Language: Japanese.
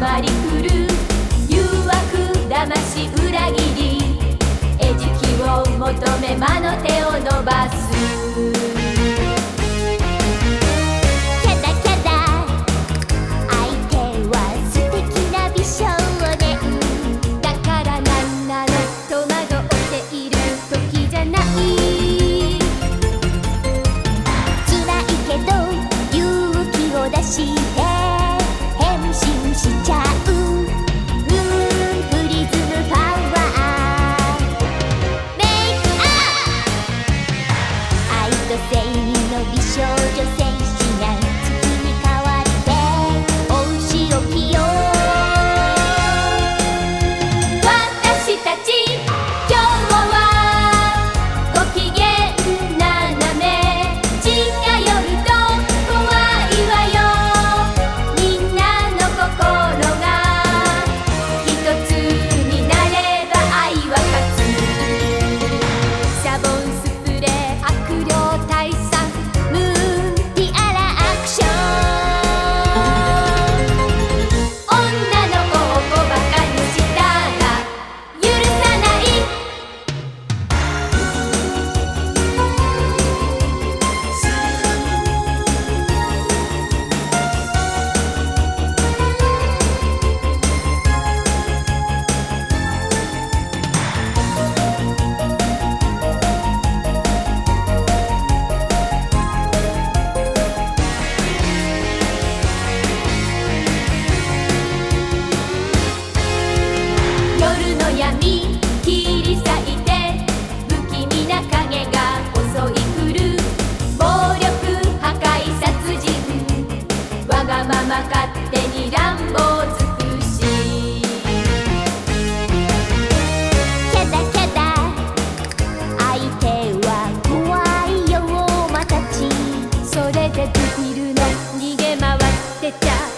迫り来る誘惑騙し裏切り餌食を求め魔の手を伸ばす。キャダキャダ相手は素敵な美少年。だからなんなの戸惑っている時じゃない。辛いけど勇気を出して。家。